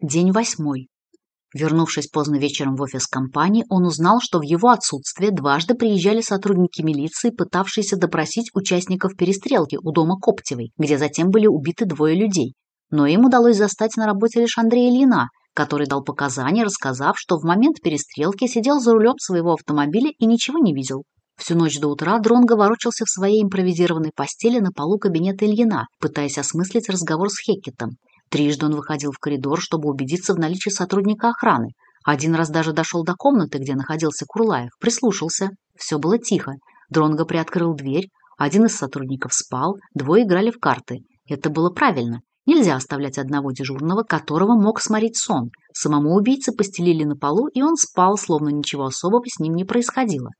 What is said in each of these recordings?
День восьмой. Вернувшись поздно вечером в офис компании, он узнал, что в его отсутствие дважды приезжали сотрудники милиции, пытавшиеся допросить участников перестрелки у дома Коптевой, где затем были убиты двое людей. Но им удалось застать на работе лишь Андрея Ильина, который дал показания, рассказав, что в момент перестрелки сидел за рулем своего автомобиля и ничего не видел. Всю ночь до утра Дронго ворочался в своей импровизированной постели на полу кабинета Ильина, пытаясь осмыслить разговор с Хекетом. Трижды он выходил в коридор, чтобы убедиться в наличии сотрудника охраны. Один раз даже дошел до комнаты, где находился Курлаев, прислушался. Все было тихо. Дронго приоткрыл дверь, один из сотрудников спал, двое играли в карты. Это было правильно. Нельзя оставлять одного дежурного, которого мог сморить сон. Самому убийце постелили на полу, и он спал, словно ничего особого с ним не происходило.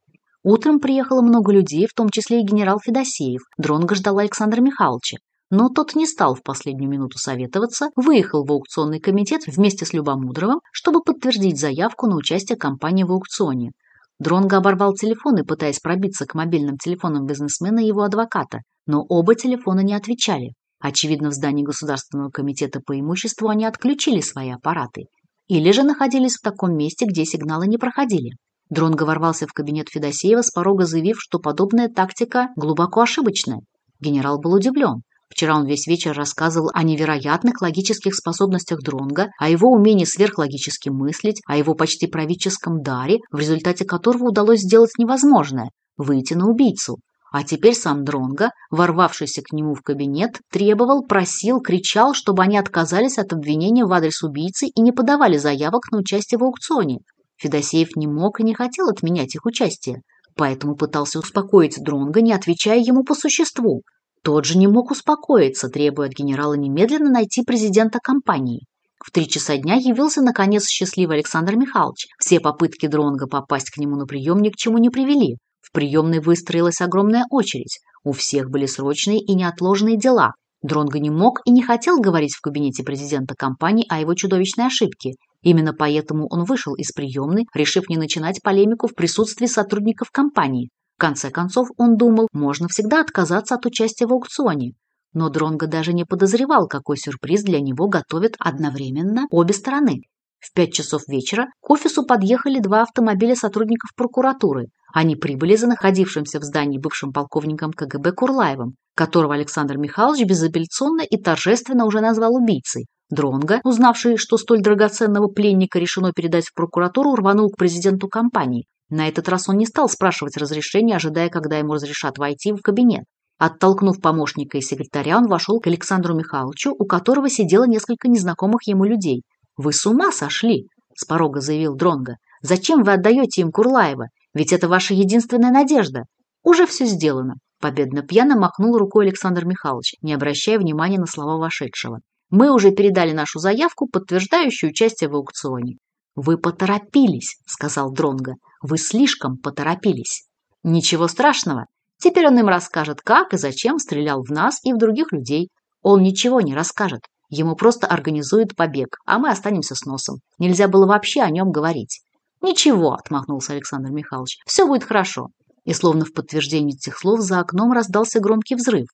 Утром приехало много людей, в том числе и генерал Федосеев. Дронго ждал Александра Михайловича но тот не стал в последнюю минуту советоваться, выехал в аукционный комитет вместе с Любомудровым, чтобы подтвердить заявку на участие компании в аукционе. Дронго оборвал телефон и, пытаясь пробиться к мобильным телефонам бизнесмена и его адвоката, но оба телефона не отвечали. Очевидно, в здании Государственного комитета по имуществу они отключили свои аппараты. Или же находились в таком месте, где сигналы не проходили. Дронго ворвался в кабинет Федосеева с порога заявив, что подобная тактика глубоко ошибочная. Генерал был удивлен. Вчера он весь вечер рассказывал о невероятных логических способностях Дронга, о его умении сверхлогически мыслить, о его почти правительском даре, в результате которого удалось сделать невозможное – выйти на убийцу. А теперь сам Дронга, ворвавшийся к нему в кабинет, требовал, просил, кричал, чтобы они отказались от обвинения в адрес убийцы и не подавали заявок на участие в аукционе. Федосеев не мог и не хотел отменять их участие, поэтому пытался успокоить Дронга, не отвечая ему по существу – тот же не мог успокоиться, требуя от генерала немедленно найти президента компании. В три часа дня явился, наконец, счастливый Александр Михайлович. Все попытки Дронга попасть к нему на прием ни к чему не привели. В приемной выстроилась огромная очередь. У всех были срочные и неотложные дела. Дронго не мог и не хотел говорить в кабинете президента компании о его чудовищной ошибке. Именно поэтому он вышел из приемной, решив не начинать полемику в присутствии сотрудников компании. В конце концов, он думал, можно всегда отказаться от участия в аукционе. Но Дронго даже не подозревал, какой сюрприз для него готовят одновременно обе стороны. В пять часов вечера к офису подъехали два автомобиля сотрудников прокуратуры. Они прибыли за находившимся в здании бывшим полковником КГБ Курлаевым, которого Александр Михайлович безапелляционно и торжественно уже назвал убийцей. Дронга, узнавший, что столь драгоценного пленника решено передать в прокуратуру, рванул к президенту компании, на этот раз он не стал спрашивать разрешения, ожидая, когда ему разрешат войти в кабинет. Оттолкнув помощника и секретаря, он вошел к Александру Михайловичу, у которого сидело несколько незнакомых ему людей. «Вы с ума сошли!» – с порога заявил Дронга. «Зачем вы отдаете им Курлаева? Ведь это ваша единственная надежда. Уже все сделано!» Победно пьяно махнул рукой Александр Михайлович, не обращая внимания на слова вошедшего. «Мы уже передали нашу заявку, подтверждающую участие в аукционе». «Вы поторопились», – сказал Дронга. Вы слишком поторопились. Ничего страшного. Теперь он им расскажет, как и зачем стрелял в нас и в других людей. Он ничего не расскажет. Ему просто организуют побег, а мы останемся с носом. Нельзя было вообще о нем говорить. «Ничего», – отмахнулся Александр Михайлович, – «все будет хорошо». И словно в подтверждение этих слов за окном раздался громкий взрыв.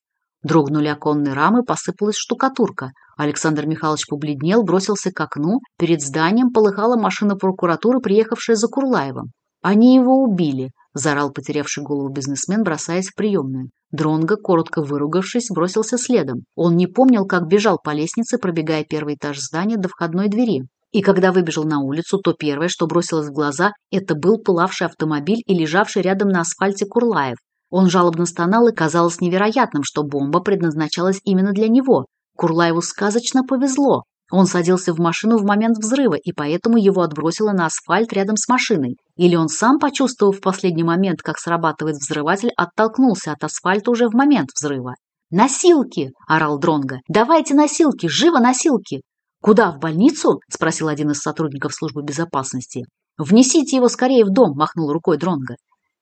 Дрогнули оконные рамы, посыпалась штукатурка. Александр Михайлович побледнел, бросился к окну. Перед зданием полыхала машина прокуратуры, приехавшая за Курлаевым. Они его убили, заорал потерявший голову бизнесмен, бросаясь в приемную. Дронго, коротко выругавшись, бросился следом. Он не помнил, как бежал по лестнице, пробегая первый этаж здания до входной двери. И когда выбежал на улицу, то первое, что бросилось в глаза, это был пылавший автомобиль и лежавший рядом на асфальте Курлаев. Он жалобно стонал и казалось невероятным, что бомба предназначалась именно для него. Курлаеву сказочно повезло. Он садился в машину в момент взрыва, и поэтому его отбросило на асфальт рядом с машиной. Или он сам, почувствовав в последний момент, как срабатывает взрыватель, оттолкнулся от асфальта уже в момент взрыва. «Носилки!» – орал Дронга. «Давайте носилки! Живо носилки!» «Куда, в больницу?» – спросил один из сотрудников службы безопасности. «Внесите его скорее в дом!» – махнул рукой Дронга.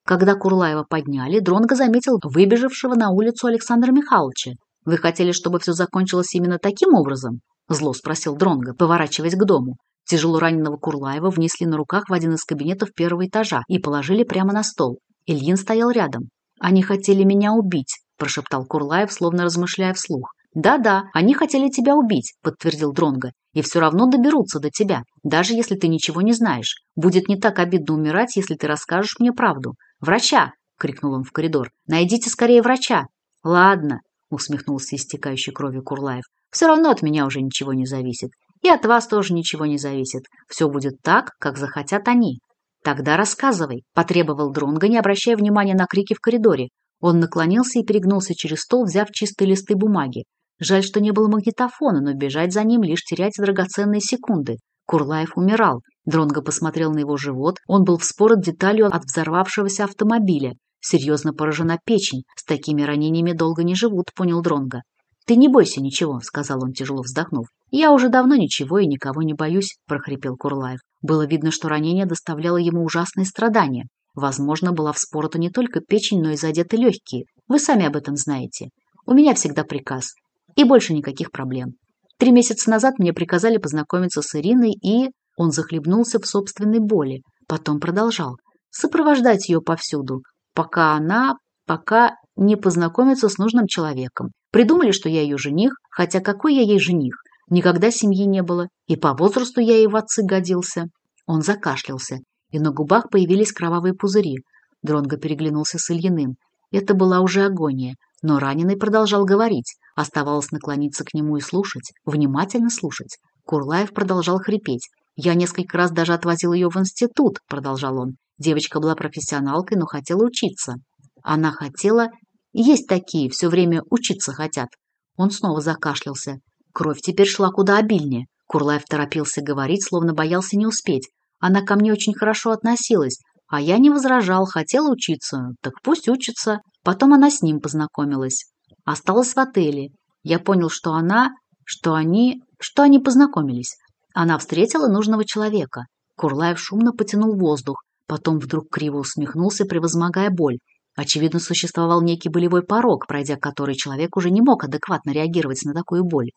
Когда Курлаева подняли, Дронго заметил выбежавшего на улицу Александра Михайловича. «Вы хотели, чтобы все закончилось именно таким образом?» Зло спросил Дронга, поворачиваясь к дому. Тяжело раненого Курлаева внесли на руках в один из кабинетов первого этажа и положили прямо на стол. Ильин стоял рядом. «Они хотели меня убить», – прошептал Курлаев, словно размышляя вслух. «Да-да, они хотели тебя убить», – подтвердил Дронга. «И все равно доберутся до тебя, даже если ты ничего не знаешь. Будет не так обидно умирать, если ты расскажешь мне правду. Врача!» – крикнул он в коридор. «Найдите скорее врача!» «Ладно», – усмехнулся истекающий кровью Курлаев. Все равно от меня уже ничего не зависит. И от вас тоже ничего не зависит. Все будет так, как захотят они. Тогда рассказывай, потребовал Дронга, не обращая внимания на крики в коридоре. Он наклонился и перегнулся через стол, взяв чистые листы бумаги. Жаль, что не было магнитофона, но бежать за ним лишь терять драгоценные секунды. Курлаев умирал. Дронго посмотрел на его живот. Он был вспорот деталью от взорвавшегося автомобиля. Серьезно поражена печень. С такими ранениями долго не живут, понял Дронго. «Ты не бойся ничего», — сказал он, тяжело вздохнув. «Я уже давно ничего и никого не боюсь», — прохрипел Курлаев. Было видно, что ранение доставляло ему ужасные страдания. Возможно, была вспорота не только печень, но и задеты легкие. Вы сами об этом знаете. У меня всегда приказ. И больше никаких проблем. Три месяца назад мне приказали познакомиться с Ириной, и... Он захлебнулся в собственной боли. Потом продолжал. Сопровождать ее повсюду, пока она... пока не познакомится с нужным человеком. Придумали, что я ее жених, хотя какой я ей жених? Никогда семьи не было, и по возрасту я ей в отцы годился. Он закашлялся, и на губах появились кровавые пузыри. Дронго переглянулся с Ильиным. Это была уже агония, но раненый продолжал говорить. Оставалось наклониться к нему и слушать, внимательно слушать. Курлаев продолжал хрипеть. «Я несколько раз даже отвозил ее в институт», — продолжал он. Девочка была профессионалкой, но хотела учиться. Она хотела есть такие, все время учиться хотят. Он снова закашлялся. Кровь теперь шла куда обильнее. Курлаев торопился говорить, словно боялся не успеть. Она ко мне очень хорошо относилась, а я не возражал, хотела учиться. Так пусть учится. Потом она с ним познакомилась. Осталась в отеле. Я понял, что она, что они, что они познакомились. Она встретила нужного человека. Курлаев шумно потянул воздух, потом вдруг криво усмехнулся, превозмогая боль. Очевидно, существовал некий болевой порог, пройдя который человек уже не мог адекватно реагировать на такую боль.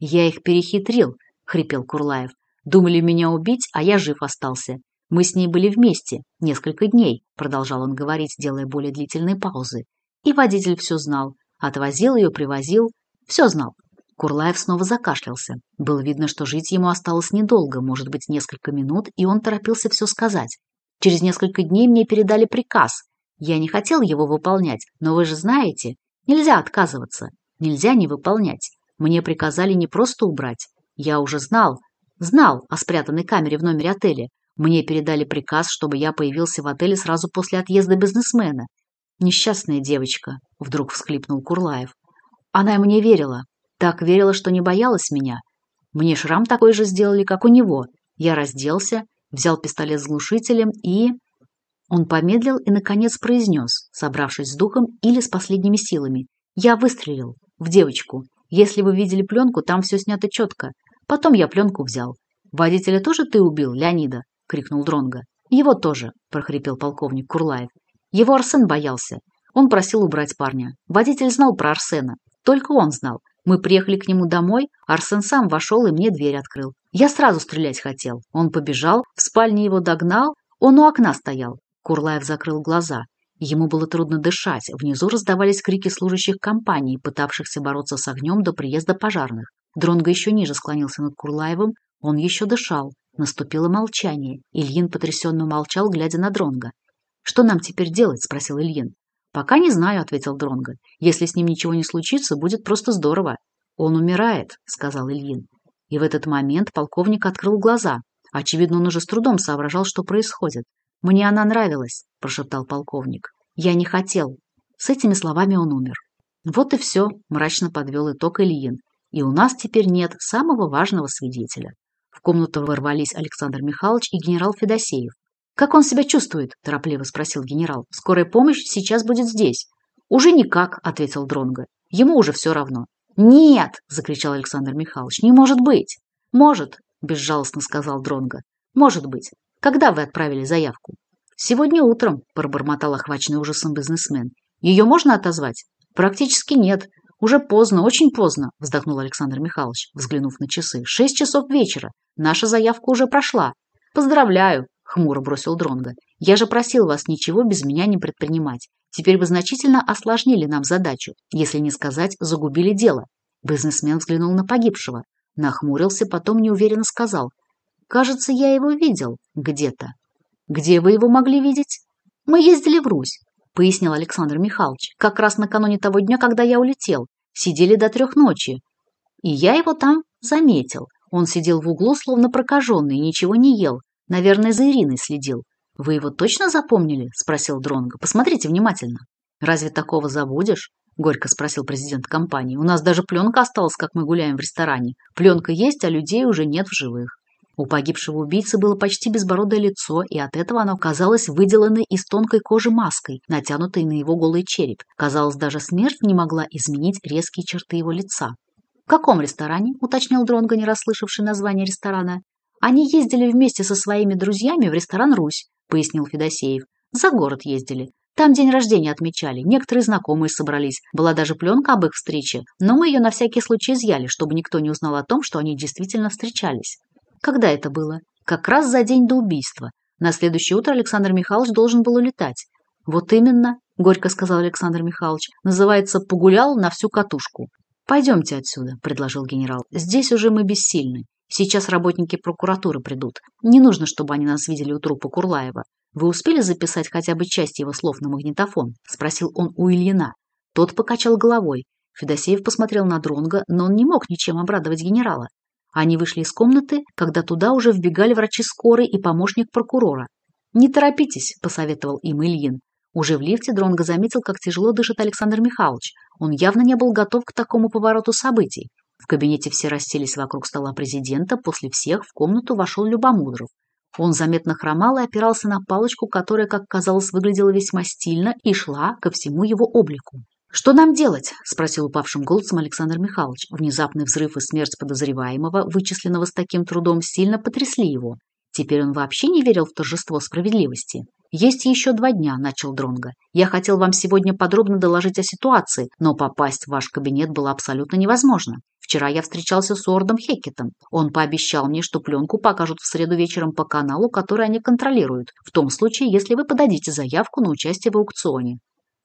«Я их перехитрил», — хрипел Курлаев. «Думали меня убить, а я жив остался. Мы с ней были вместе несколько дней», — продолжал он говорить, делая более длительные паузы. И водитель все знал. Отвозил ее, привозил. Все знал. Курлаев снова закашлялся. Было видно, что жить ему осталось недолго, может быть, несколько минут, и он торопился все сказать. Через несколько дней мне передали приказ. Я не хотел его выполнять, но вы же знаете, нельзя отказываться, нельзя не выполнять. Мне приказали не просто убрать. Я уже знал, знал о спрятанной камере в номере отеля. Мне передали приказ, чтобы я появился в отеле сразу после отъезда бизнесмена. Несчастная девочка, вдруг всхлипнул Курлаев. Она мне верила. Так верила, что не боялась меня. Мне шрам такой же сделали, как у него. Я разделся, взял пистолет с глушителем и... Он помедлил и, наконец, произнес, собравшись с духом или с последними силами. «Я выстрелил. В девочку. Если вы видели пленку, там все снято четко. Потом я пленку взял. Водителя тоже ты убил, Леонида?» — крикнул Дронга. «Его тоже», — прохрипел полковник Курлаев. Его Арсен боялся. Он просил убрать парня. Водитель знал про Арсена. Только он знал. Мы приехали к нему домой, Арсен сам вошел и мне дверь открыл. Я сразу стрелять хотел. Он побежал, в спальне его догнал, он у окна стоял. Курлаев закрыл глаза. Ему было трудно дышать. Внизу раздавались крики служащих компаний, пытавшихся бороться с огнем до приезда пожарных. Дронго еще ниже склонился над Курлаевым. Он еще дышал. Наступило молчание. Ильин потрясенно молчал, глядя на Дронга. «Что нам теперь делать?» – спросил Ильин. «Пока не знаю», – ответил Дронго. «Если с ним ничего не случится, будет просто здорово». «Он умирает», – сказал Ильин. И в этот момент полковник открыл глаза. Очевидно, он уже с трудом соображал, что происходит. «Мне она нравилась», – прошептал полковник. «Я не хотел». С этими словами он умер. «Вот и все», – мрачно подвел итог Ильин. «И у нас теперь нет самого важного свидетеля». В комнату ворвались Александр Михайлович и генерал Федосеев. «Как он себя чувствует?» – торопливо спросил генерал. «Скорая помощь сейчас будет здесь». «Уже никак», – ответил Дронго. «Ему уже все равно». «Нет!» – закричал Александр Михайлович. «Не может быть!» «Может!» – безжалостно сказал Дронго. «Может быть. Когда вы отправили заявку? Сегодня утром, пробормотал охваченный ужасом бизнесмен. Ее можно отозвать? Практически нет. Уже поздно, очень поздно, вздохнул Александр Михайлович, взглянув на часы. Шесть часов вечера. Наша заявка уже прошла. Поздравляю, хмуро бросил Дронга. Я же просил вас ничего без меня не предпринимать. Теперь вы значительно осложнили нам задачу, если не сказать, загубили дело. Бизнесмен взглянул на погибшего, нахмурился, потом неуверенно сказал: Кажется, я его видел где-то. Где вы его могли видеть? Мы ездили в Русь, пояснил Александр Михайлович, как раз накануне того дня, когда я улетел. Сидели до трех ночи. И я его там заметил. Он сидел в углу, словно прокаженный, ничего не ел. Наверное, за Ириной следил. Вы его точно запомнили? спросил Дронго. Посмотрите внимательно. Разве такого забудешь? горько спросил президент компании. У нас даже пленка осталась, как мы гуляем в ресторане. Пленка есть, а людей уже нет в живых. У погибшего убийцы было почти безбородое лицо, и от этого оно казалось выделанной из тонкой кожи маской, натянутой на его голый череп. Казалось, даже смерть не могла изменить резкие черты его лица. «В каком ресторане?» – уточнил Дронго, не расслышавший название ресторана. «Они ездили вместе со своими друзьями в ресторан «Русь», – пояснил Федосеев. «За город ездили. Там день рождения отмечали, некоторые знакомые собрались. Была даже пленка об их встрече, но мы ее на всякий случай изъяли, чтобы никто не узнал о том, что они действительно встречались. Когда это было? Как раз за день до убийства. На следующее утро Александр Михайлович должен был улетать. Вот именно, горько сказал Александр Михайлович, называется «погулял на всю катушку». «Пойдемте отсюда», – предложил генерал. «Здесь уже мы бессильны. Сейчас работники прокуратуры придут. Не нужно, чтобы они нас видели у трупа Курлаева. Вы успели записать хотя бы часть его слов на магнитофон?» – спросил он у Ильина. Тот покачал головой. Федосеев посмотрел на Дронга, но он не мог ничем обрадовать генерала. Они вышли из комнаты, когда туда уже вбегали врачи скорой и помощник прокурора. «Не торопитесь», – посоветовал им Ильин. Уже в лифте Дронго заметил, как тяжело дышит Александр Михайлович. Он явно не был готов к такому повороту событий. В кабинете все расселись вокруг стола президента, после всех в комнату вошел Любомудров. Он заметно хромал и опирался на палочку, которая, как казалось, выглядела весьма стильно и шла ко всему его облику. «Что нам делать?» – спросил упавшим голосом Александр Михайлович. Внезапный взрыв и смерть подозреваемого, вычисленного с таким трудом, сильно потрясли его. Теперь он вообще не верил в торжество справедливости. «Есть еще два дня», – начал Дронго. «Я хотел вам сегодня подробно доложить о ситуации, но попасть в ваш кабинет было абсолютно невозможно. Вчера я встречался с Ордом Хекетом. Он пообещал мне, что пленку покажут в среду вечером по каналу, который они контролируют, в том случае, если вы подадите заявку на участие в аукционе».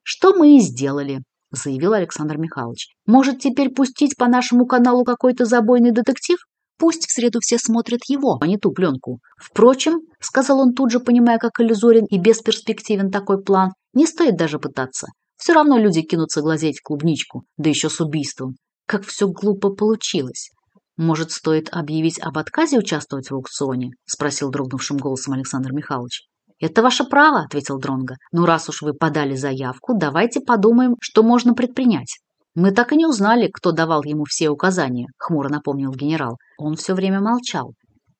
«Что мы и сделали», заявил Александр Михайлович. «Может, теперь пустить по нашему каналу какой-то забойный детектив? Пусть в среду все смотрят его, а не ту пленку. Впрочем, — сказал он тут же, понимая, как иллюзорен и бесперспективен такой план, — не стоит даже пытаться. Все равно люди кинутся глазеть в клубничку, да еще с убийством. Как все глупо получилось!» «Может, стоит объявить об отказе участвовать в аукционе?» – спросил дрогнувшим голосом Александр Михайлович. «Это ваше право», — ответил Дронго. Но ну, раз уж вы подали заявку, давайте подумаем, что можно предпринять». «Мы так и не узнали, кто давал ему все указания», — хмуро напомнил генерал. Он все время молчал.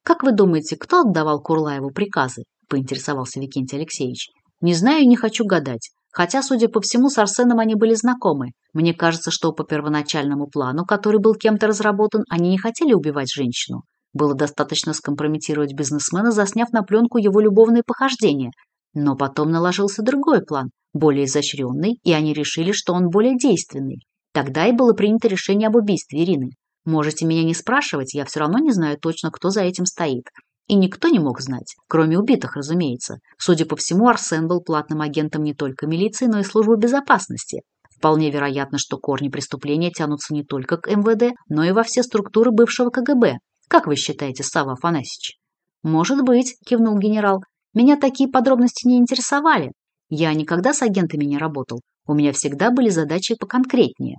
«Как вы думаете, кто отдавал Курлаеву приказы?» — поинтересовался Викентий Алексеевич. «Не знаю и не хочу гадать. Хотя, судя по всему, с Арсеном они были знакомы. Мне кажется, что по первоначальному плану, который был кем-то разработан, они не хотели убивать женщину. Было достаточно скомпрометировать бизнесмена, засняв на пленку его любовные похождения. Но потом наложился другой план, более изощренный, и они решили, что он более действенный. Тогда и было принято решение об убийстве Ирины. Можете меня не спрашивать, я все равно не знаю точно, кто за этим стоит. И никто не мог знать, кроме убитых, разумеется. Судя по всему, Арсен был платным агентом не только милиции, но и службы безопасности. Вполне вероятно, что корни преступления тянутся не только к МВД, но и во все структуры бывшего КГБ, Как вы считаете, Савва Афанасьевич?» «Может быть», — кивнул генерал. «Меня такие подробности не интересовали. Я никогда с агентами не работал. У меня всегда были задачи поконкретнее».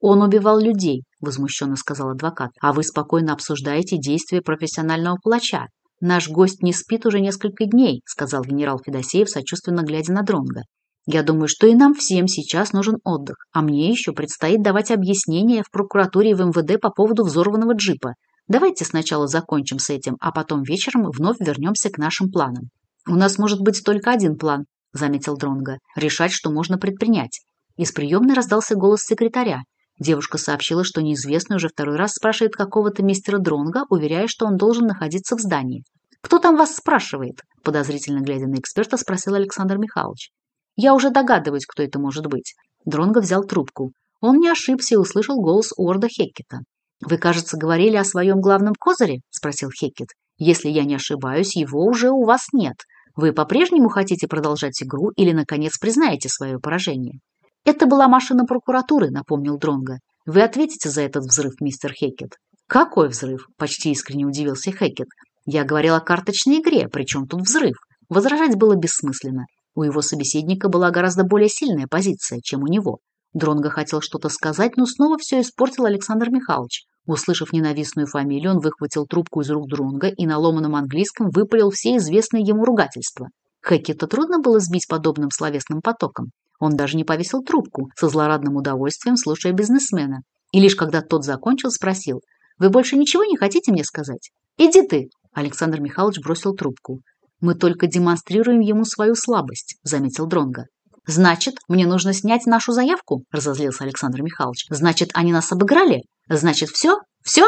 «Он убивал людей», — возмущенно сказал адвокат. «А вы спокойно обсуждаете действия профессионального палача. Наш гость не спит уже несколько дней», — сказал генерал Федосеев, сочувственно глядя на Дронга. «Я думаю, что и нам всем сейчас нужен отдых, а мне еще предстоит давать объяснения в прокуратуре и в МВД по поводу взорванного джипа. Давайте сначала закончим с этим, а потом вечером вновь вернемся к нашим планам. У нас может быть только один план, заметил Дронга. Решать, что можно предпринять. Из приемной раздался голос секретаря. Девушка сообщила, что неизвестный уже второй раз спрашивает какого-то мистера Дронга, уверяя, что он должен находиться в здании. «Кто там вас спрашивает?» – подозрительно глядя на эксперта, спросил Александр Михайлович. «Я уже догадываюсь, кто это может быть». Дронга взял трубку. Он не ошибся и услышал голос Уорда Хеккета. «Вы, кажется, говорили о своем главном козыре?» – спросил Хекет. «Если я не ошибаюсь, его уже у вас нет. Вы по-прежнему хотите продолжать игру или, наконец, признаете свое поражение?» «Это была машина прокуратуры», – напомнил Дронга. «Вы ответите за этот взрыв, мистер Хекет?» «Какой взрыв?» – почти искренне удивился Хекет. «Я говорил о карточной игре, причем тут взрыв?» Возражать было бессмысленно. У его собеседника была гораздо более сильная позиция, чем у него. Дронга хотел что-то сказать, но снова все испортил Александр Михайлович. Услышав ненавистную фамилию, он выхватил трубку из рук Дронга и на ломаном английском выпалил все известные ему ругательства. Хэкета трудно было сбить подобным словесным потоком. Он даже не повесил трубку, со злорадным удовольствием слушая бизнесмена. И лишь когда тот закончил, спросил, «Вы больше ничего не хотите мне сказать?» «Иди ты!» Александр Михайлович бросил трубку. «Мы только демонстрируем ему свою слабость», – заметил Дронга. «Значит, мне нужно снять нашу заявку?» – разозлился Александр Михайлович. «Значит, они нас обыграли?» Значит, все? Все?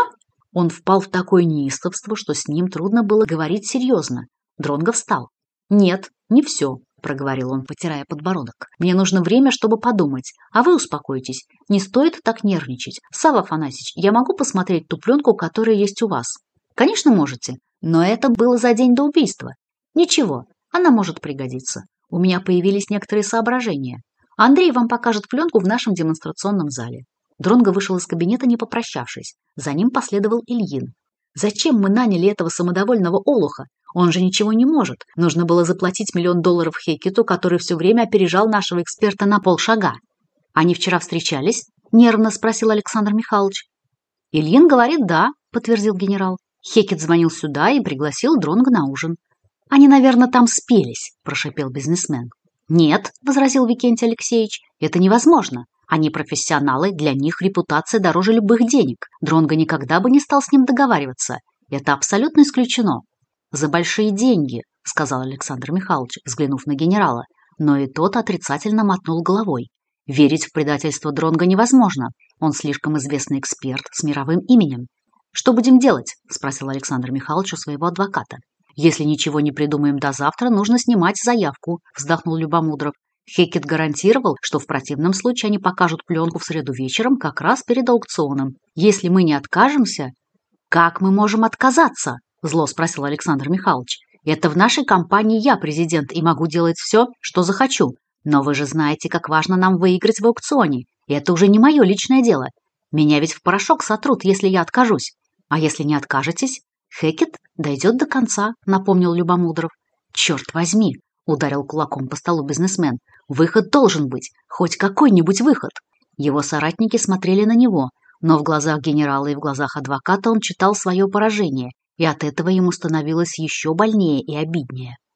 Он впал в такое неистовство, что с ним трудно было говорить серьезно. Дронго встал. «Нет, не все», – проговорил он, потирая подбородок. «Мне нужно время, чтобы подумать. А вы успокойтесь. Не стоит так нервничать. Сава Афанасьевич, я могу посмотреть ту пленку, которая есть у вас?» «Конечно, можете. Но это было за день до убийства. Ничего, она может пригодиться. У меня появились некоторые соображения. Андрей вам покажет пленку в нашем демонстрационном зале. Дронго вышел из кабинета, не попрощавшись. За ним последовал Ильин. «Зачем мы наняли этого самодовольного олуха? Он же ничего не может. Нужно было заплатить миллион долларов Хекету, который все время опережал нашего эксперта на полшага. Они вчера встречались?» – нервно спросил Александр Михайлович. «Ильин говорит, да», – подтвердил генерал. Хекет звонил сюда и пригласил Дронга на ужин. «Они, наверное, там спелись», – прошепел бизнесмен. «Нет», – возразил Викентий Алексеевич, – «это невозможно. Они профессионалы, для них репутация дороже любых денег. Дронго никогда бы не стал с ним договариваться. Это абсолютно исключено. «За большие деньги», — сказал Александр Михайлович, взглянув на генерала. Но и тот отрицательно мотнул головой. Верить в предательство Дронга невозможно. Он слишком известный эксперт с мировым именем. «Что будем делать?» – спросил Александр Михайлович у своего адвоката. «Если ничего не придумаем до завтра, нужно снимать заявку», – вздохнул Любомудров. Хекет гарантировал, что в противном случае они покажут пленку в среду вечером как раз перед аукционом. «Если мы не откажемся...» «Как мы можем отказаться?» – зло спросил Александр Михайлович. «Это в нашей компании я президент и могу делать все, что захочу. Но вы же знаете, как важно нам выиграть в аукционе. И это уже не мое личное дело. Меня ведь в порошок сотрут, если я откажусь. А если не откажетесь, Хекет дойдет до конца», – напомнил Любомудров. «Черт возьми!» – ударил кулаком по столу бизнесмен. Выход должен быть, хоть какой-нибудь выход. Его соратники смотрели на него, но в глазах генерала и в глазах адвоката он читал свое поражение, и от этого ему становилось еще больнее и обиднее.